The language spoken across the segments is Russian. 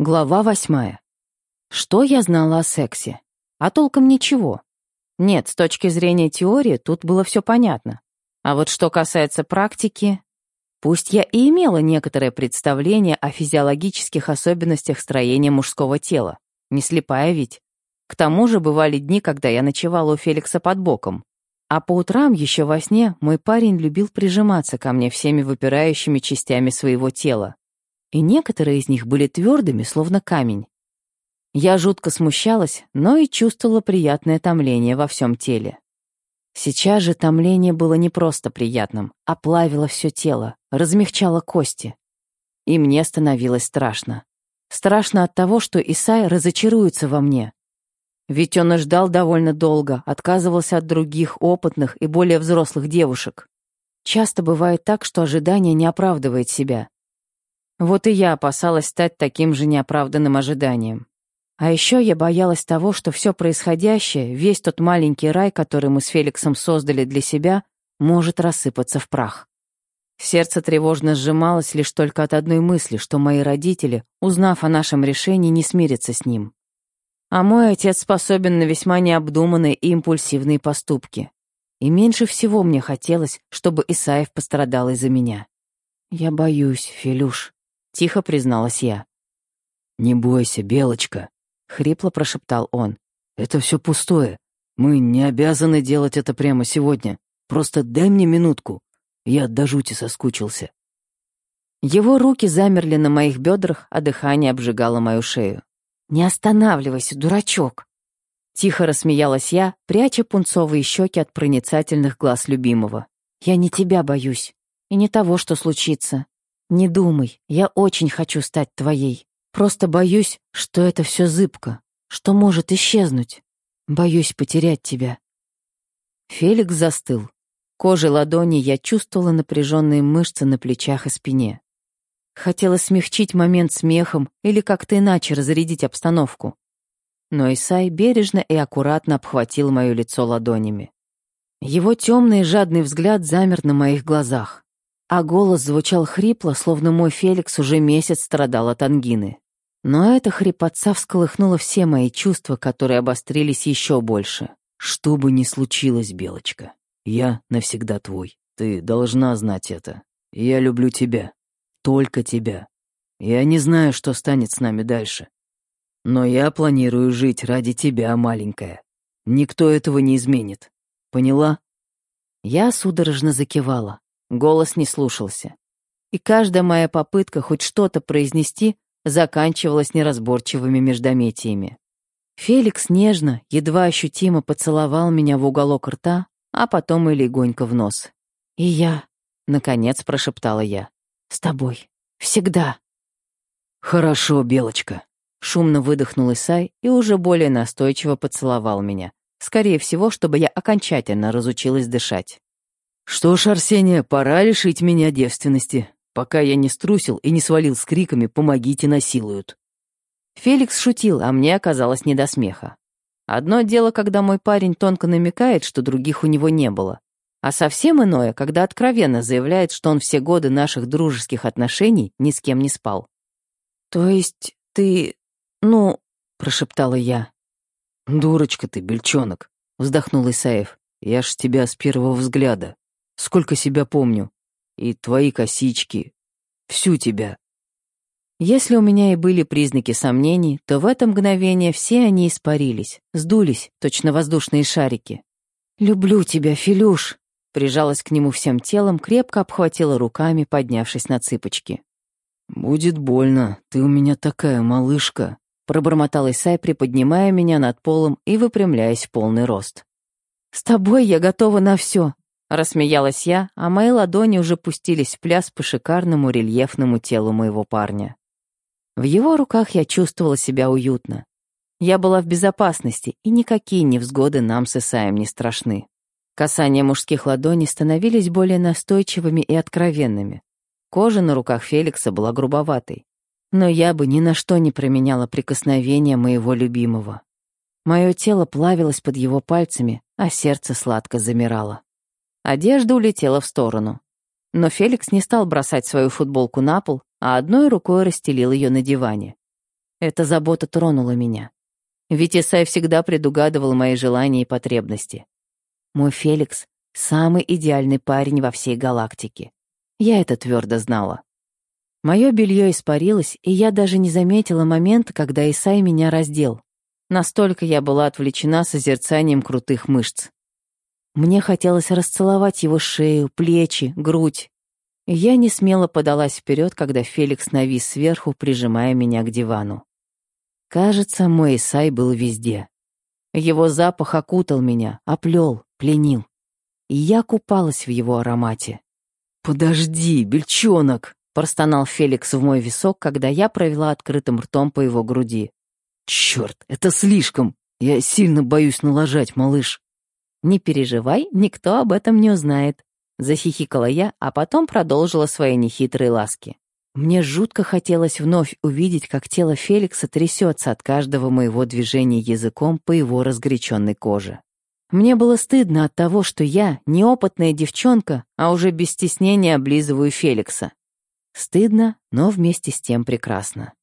Глава восьмая. Что я знала о сексе? А толком ничего. Нет, с точки зрения теории тут было все понятно. А вот что касается практики, пусть я и имела некоторое представление о физиологических особенностях строения мужского тела, не слепая ведь. К тому же бывали дни, когда я ночевала у Феликса под боком. А по утрам еще во сне мой парень любил прижиматься ко мне всеми выпирающими частями своего тела, и некоторые из них были твердыми, словно камень. Я жутко смущалась, но и чувствовала приятное томление во всем теле. Сейчас же томление было не просто приятным, а плавило все тело, размягчало кости. И мне становилось страшно. Страшно от того, что Исай разочаруется во мне. Ведь он и ждал довольно долго, отказывался от других опытных и более взрослых девушек. Часто бывает так, что ожидание не оправдывает себя. Вот и я опасалась стать таким же неоправданным ожиданием. А еще я боялась того, что все происходящее, весь тот маленький рай, который мы с Феликсом создали для себя, может рассыпаться в прах. Сердце тревожно сжималось лишь только от одной мысли, что мои родители, узнав о нашем решении, не смирятся с ним. А мой отец способен на весьма необдуманные и импульсивные поступки. И меньше всего мне хотелось, чтобы Исаев пострадал из-за меня. Я боюсь, Филюш. — тихо призналась я. «Не бойся, Белочка», — хрипло прошептал он. «Это все пустое. Мы не обязаны делать это прямо сегодня. Просто дай мне минутку. Я до жути соскучился». Его руки замерли на моих бедрах, а дыхание обжигало мою шею. «Не останавливайся, дурачок!» Тихо рассмеялась я, пряча пунцовые щеки от проницательных глаз любимого. «Я не тебя боюсь. И не того, что случится. «Не думай, я очень хочу стать твоей. Просто боюсь, что это все зыбко, что может исчезнуть. Боюсь потерять тебя». Феликс застыл. Кожей ладони я чувствовала напряженные мышцы на плечах и спине. Хотела смягчить момент смехом или как-то иначе разрядить обстановку. Но Исай бережно и аккуратно обхватил мое лицо ладонями. Его темный жадный взгляд замер на моих глазах а голос звучал хрипло, словно мой Феликс уже месяц страдал от ангины. Но эта хрипотца всколыхнула все мои чувства, которые обострились еще больше. «Что бы ни случилось, Белочка, я навсегда твой. Ты должна знать это. Я люблю тебя. Только тебя. Я не знаю, что станет с нами дальше. Но я планирую жить ради тебя, маленькая. Никто этого не изменит. Поняла?» Я судорожно закивала. Голос не слушался. И каждая моя попытка хоть что-то произнести заканчивалась неразборчивыми междометиями. Феликс нежно, едва ощутимо поцеловал меня в уголок рта, а потом и легонько в нос. «И я», — наконец прошептала я, — «с тобой. Всегда». «Хорошо, Белочка», — шумно выдохнул Исай и уже более настойчиво поцеловал меня, скорее всего, чтобы я окончательно разучилась дышать. «Что ж, Арсения, пора лишить меня девственности. Пока я не струсил и не свалил с криками «помогите, насилуют». Феликс шутил, а мне оказалось не до смеха. Одно дело, когда мой парень тонко намекает, что других у него не было. А совсем иное, когда откровенно заявляет, что он все годы наших дружеских отношений ни с кем не спал. «То есть ты... ну...» — прошептала я. «Дурочка ты, бельчонок», — вздохнул Исаев. «Я ж тебя с первого взгляда сколько себя помню. И твои косички. Всю тебя. Если у меня и были признаки сомнений, то в это мгновение все они испарились, сдулись, точно воздушные шарики. «Люблю тебя, Филюш!» Прижалась к нему всем телом, крепко обхватила руками, поднявшись на цыпочки. «Будет больно, ты у меня такая малышка», пробормотал Исай, приподнимая меня над полом и выпрямляясь в полный рост. «С тобой я готова на все, Рассмеялась я, а мои ладони уже пустились в пляс по шикарному рельефному телу моего парня. В его руках я чувствовала себя уютно. Я была в безопасности, и никакие невзгоды нам с Исаем не страшны. Касания мужских ладоней становились более настойчивыми и откровенными. Кожа на руках Феликса была грубоватой. Но я бы ни на что не променяла прикосновения моего любимого. Мое тело плавилось под его пальцами, а сердце сладко замирало. Одежда улетела в сторону. Но Феликс не стал бросать свою футболку на пол, а одной рукой расстелил ее на диване. Эта забота тронула меня. Ведь Исай всегда предугадывал мои желания и потребности. Мой Феликс — самый идеальный парень во всей галактике. Я это твердо знала. Мое белье испарилось, и я даже не заметила момента, когда Исай меня раздел. Настолько я была отвлечена созерцанием крутых мышц. Мне хотелось расцеловать его шею, плечи, грудь. Я не смело подалась вперед, когда Феликс навис сверху, прижимая меня к дивану. Кажется, мой Исай был везде. Его запах окутал меня, оплел, пленил. И я купалась в его аромате. «Подожди, бельчонок!» — простонал Феликс в мой висок, когда я провела открытым ртом по его груди. «Черт, это слишком! Я сильно боюсь налажать, малыш!» «Не переживай, никто об этом не узнает», — захихикала я, а потом продолжила свои нехитрые ласки. Мне жутко хотелось вновь увидеть, как тело Феликса трясется от каждого моего движения языком по его разгоряченной коже. Мне было стыдно от того, что я, неопытная девчонка, а уже без стеснения облизываю Феликса. Стыдно, но вместе с тем прекрасно.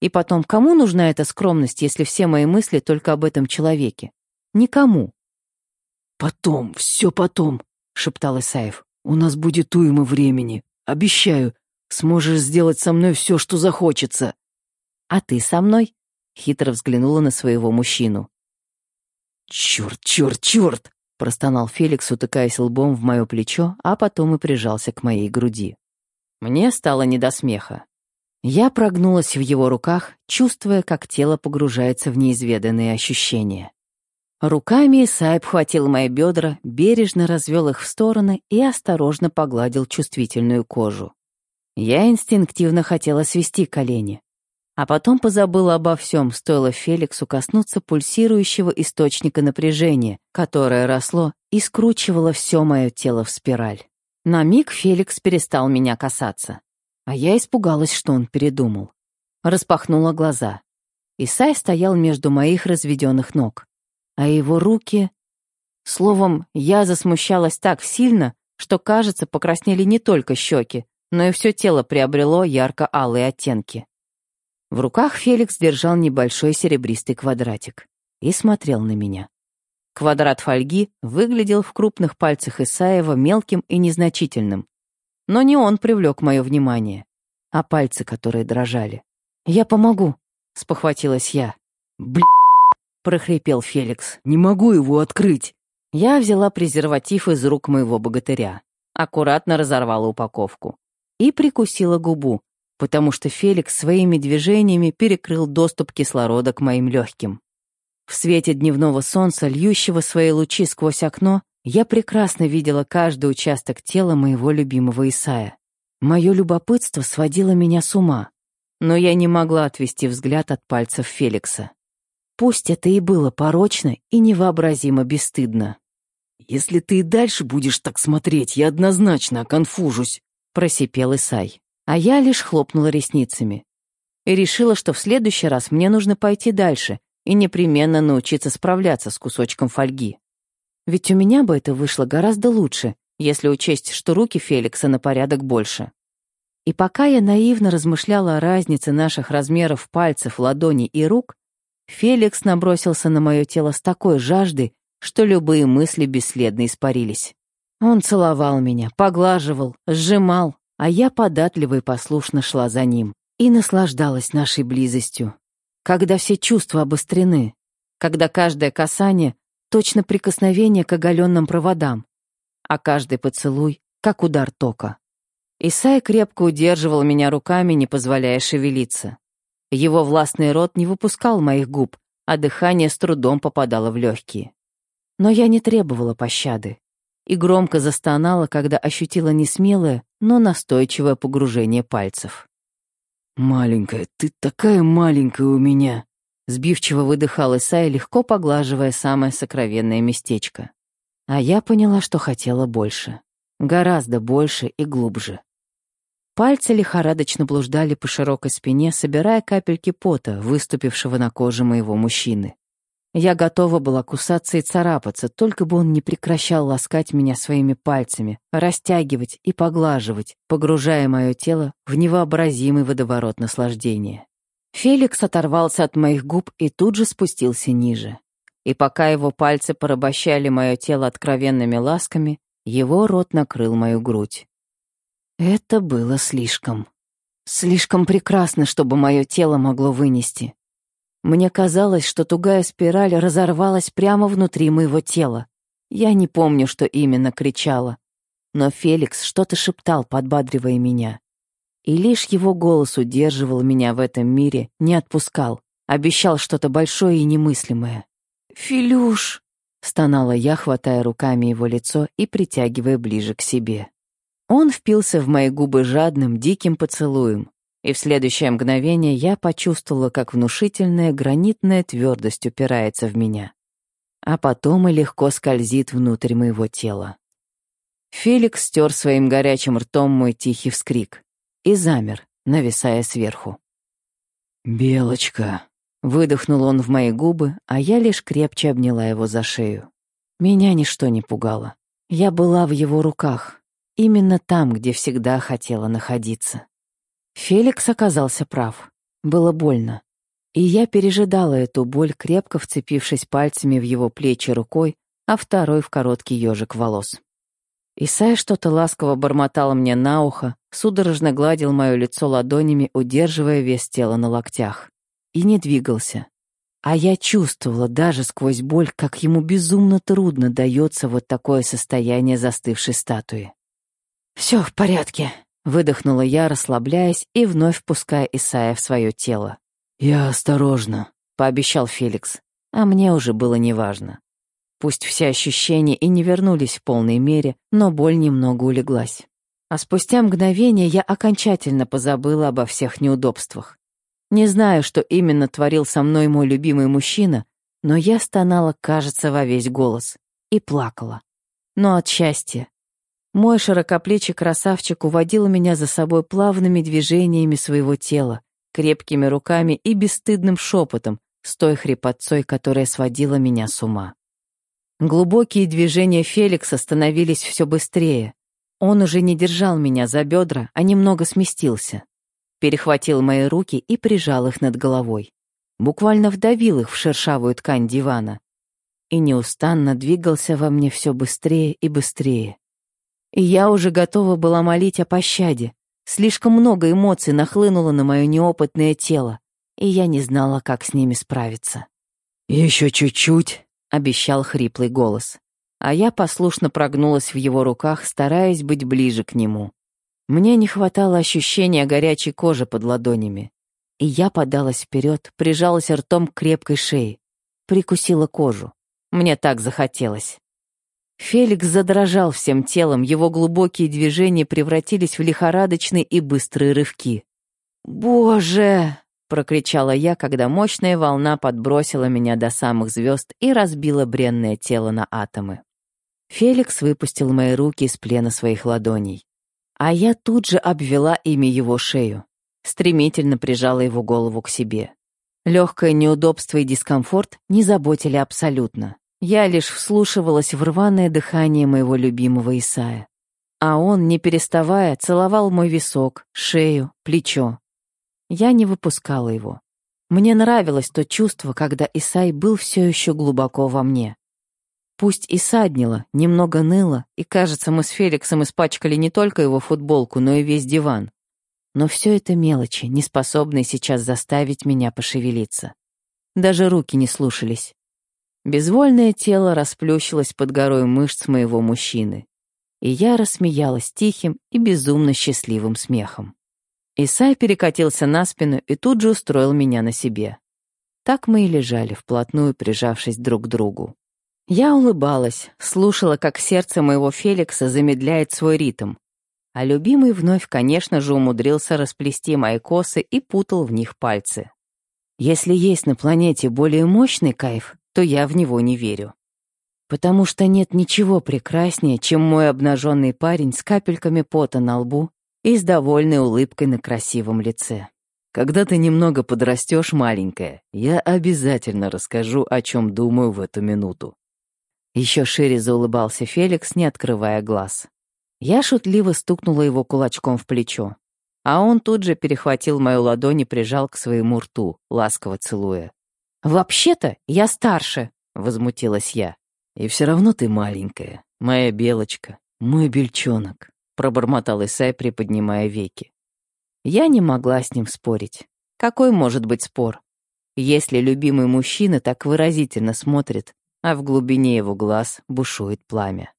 И потом, кому нужна эта скромность, если все мои мысли только об этом человеке? Никому. «Потом, все потом», — шептал Исаев. «У нас будет уйма времени. Обещаю, Сможешь сделать со мной все, что захочется». «А ты со мной?» — хитро взглянула на своего мужчину. «Черт, черт, черт!» — простонал Феликс, утыкаясь лбом в мое плечо, а потом и прижался к моей груди. Мне стало не до смеха. Я прогнулась в его руках, чувствуя, как тело погружается в неизведанные ощущения. Руками Исай обхватил мои бедра, бережно развел их в стороны и осторожно погладил чувствительную кожу. Я инстинктивно хотела свести колени, а потом позабыла обо всем, стоило Феликсу коснуться пульсирующего источника напряжения, которое росло и скручивало все мое тело в спираль. На миг Феликс перестал меня касаться, а я испугалась, что он передумал. Распахнула глаза. Исай стоял между моих разведенных ног, а его руки... Словом, я засмущалась так сильно, что, кажется, покраснели не только щеки, но и все тело приобрело ярко-алые оттенки. В руках Феликс держал небольшой серебристый квадратик и смотрел на меня. Квадрат фольги выглядел в крупных пальцах Исаева мелким и незначительным. Но не он привлек мое внимание, а пальцы, которые дрожали. «Я помогу», — спохватилась я. «Бля!» — прохрипел Феликс. «Не могу его открыть!» Я взяла презерватив из рук моего богатыря. Аккуратно разорвала упаковку и прикусила губу, потому что Феликс своими движениями перекрыл доступ кислорода к моим легким. В свете дневного солнца, льющего свои лучи сквозь окно, я прекрасно видела каждый участок тела моего любимого Исая. Мое любопытство сводило меня с ума, но я не могла отвести взгляд от пальцев Феликса. Пусть это и было порочно и невообразимо бесстыдно. «Если ты и дальше будешь так смотреть, я однозначно оконфужусь», просипел Исай. А я лишь хлопнула ресницами. И решила, что в следующий раз мне нужно пойти дальше и непременно научиться справляться с кусочком фольги. Ведь у меня бы это вышло гораздо лучше, если учесть, что руки Феликса на порядок больше. И пока я наивно размышляла о разнице наших размеров пальцев, ладоней и рук, Феликс набросился на мое тело с такой жаждой, что любые мысли бесследно испарились. Он целовал меня, поглаживал, сжимал, а я податливо и послушно шла за ним и наслаждалась нашей близостью. Когда все чувства обострены, когда каждое касание — точно прикосновение к оголенным проводам, а каждый поцелуй — как удар тока. Исай крепко удерживал меня руками, не позволяя шевелиться. Его властный рот не выпускал моих губ, а дыхание с трудом попадало в легкие. Но я не требовала пощады и громко застонала, когда ощутила несмелое, но настойчивое погружение пальцев. «Маленькая, ты такая маленькая у меня!» Сбивчиво выдыхал Исай, легко поглаживая самое сокровенное местечко. А я поняла, что хотела больше. Гораздо больше и глубже. Пальцы лихорадочно блуждали по широкой спине, собирая капельки пота, выступившего на коже моего мужчины. Я готова была кусаться и царапаться, только бы он не прекращал ласкать меня своими пальцами, растягивать и поглаживать, погружая мое тело в невообразимый водоворот наслаждения. Феликс оторвался от моих губ и тут же спустился ниже. И пока его пальцы порабощали мое тело откровенными ласками, его рот накрыл мою грудь. Это было слишком. Слишком прекрасно, чтобы мое тело могло вынести. Мне казалось, что тугая спираль разорвалась прямо внутри моего тела. Я не помню, что именно кричала. Но Феликс что-то шептал, подбадривая меня. И лишь его голос удерживал меня в этом мире, не отпускал, обещал что-то большое и немыслимое. «Филюш!» — стонала я, хватая руками его лицо и притягивая ближе к себе. Он впился в мои губы жадным, диким поцелуем, и в следующее мгновение я почувствовала, как внушительная гранитная твердость упирается в меня, а потом и легко скользит внутрь моего тела. Феликс стер своим горячим ртом мой тихий вскрик и замер, нависая сверху. «Белочка», Выдохнул он в мои губы, а я лишь крепче обняла его за шею. Меня ничто не пугало. Я была в его руках, именно там, где всегда хотела находиться. Феликс оказался прав. Было больно. И я пережидала эту боль, крепко вцепившись пальцами в его плечи рукой, а второй в короткий ежик волос. Исай что-то ласково бормотал мне на ухо, судорожно гладил мое лицо ладонями, удерживая вес тела на локтях и не двигался. А я чувствовала даже сквозь боль, как ему безумно трудно дается вот такое состояние застывшей статуи. «Все в порядке», — выдохнула я, расслабляясь и вновь впуская Исая в свое тело. «Я осторожно», — пообещал Феликс, а мне уже было неважно. Пусть все ощущения и не вернулись в полной мере, но боль немного улеглась. А спустя мгновение я окончательно позабыла обо всех неудобствах. Не знаю, что именно творил со мной мой любимый мужчина, но я стонала, кажется, во весь голос. И плакала. Но от счастья. Мой широкоплечий красавчик уводил меня за собой плавными движениями своего тела, крепкими руками и бесстыдным шепотом, с той хрипотцой, которая сводила меня с ума. Глубокие движения Феликса становились все быстрее. Он уже не держал меня за бедра, а немного сместился перехватил мои руки и прижал их над головой. Буквально вдавил их в шершавую ткань дивана. И неустанно двигался во мне все быстрее и быстрее. И я уже готова была молить о пощаде. Слишком много эмоций нахлынуло на мое неопытное тело, и я не знала, как с ними справиться. «Еще чуть-чуть», — обещал хриплый голос. А я послушно прогнулась в его руках, стараясь быть ближе к нему. Мне не хватало ощущения горячей кожи под ладонями. И я подалась вперед, прижалась ртом к крепкой шее, прикусила кожу. Мне так захотелось. Феликс задрожал всем телом, его глубокие движения превратились в лихорадочные и быстрые рывки. «Боже!» — прокричала я, когда мощная волна подбросила меня до самых звезд и разбила бренное тело на атомы. Феликс выпустил мои руки из плена своих ладоней. А я тут же обвела ими его шею, стремительно прижала его голову к себе. Легкое неудобство и дискомфорт не заботили абсолютно. Я лишь вслушивалась в рваное дыхание моего любимого Исая. А он, не переставая, целовал мой висок, шею, плечо. Я не выпускала его. Мне нравилось то чувство, когда Исай был все еще глубоко во мне. Пусть и саднило, немного ныло, и, кажется, мы с Феликсом испачкали не только его футболку, но и весь диван. Но все это мелочи, не способные сейчас заставить меня пошевелиться. Даже руки не слушались. Безвольное тело расплющилось под горой мышц моего мужчины. И я рассмеялась тихим и безумно счастливым смехом. Исай перекатился на спину и тут же устроил меня на себе. Так мы и лежали, вплотную прижавшись друг к другу. Я улыбалась, слушала, как сердце моего Феликса замедляет свой ритм. А любимый вновь, конечно же, умудрился расплести мои косы и путал в них пальцы. Если есть на планете более мощный кайф, то я в него не верю. Потому что нет ничего прекраснее, чем мой обнаженный парень с капельками пота на лбу и с довольной улыбкой на красивом лице. Когда ты немного подрастешь, маленькая, я обязательно расскажу, о чем думаю в эту минуту. Еще шире заулыбался Феликс, не открывая глаз. Я шутливо стукнула его кулачком в плечо. А он тут же перехватил мою ладонь и прижал к своему рту, ласково целуя. «Вообще-то я старше», — возмутилась я. «И все равно ты маленькая, моя белочка, мой бельчонок», — пробормотал Исай, приподнимая веки. Я не могла с ним спорить. Какой может быть спор? Если любимый мужчина так выразительно смотрит, а в глубине его глаз бушует пламя.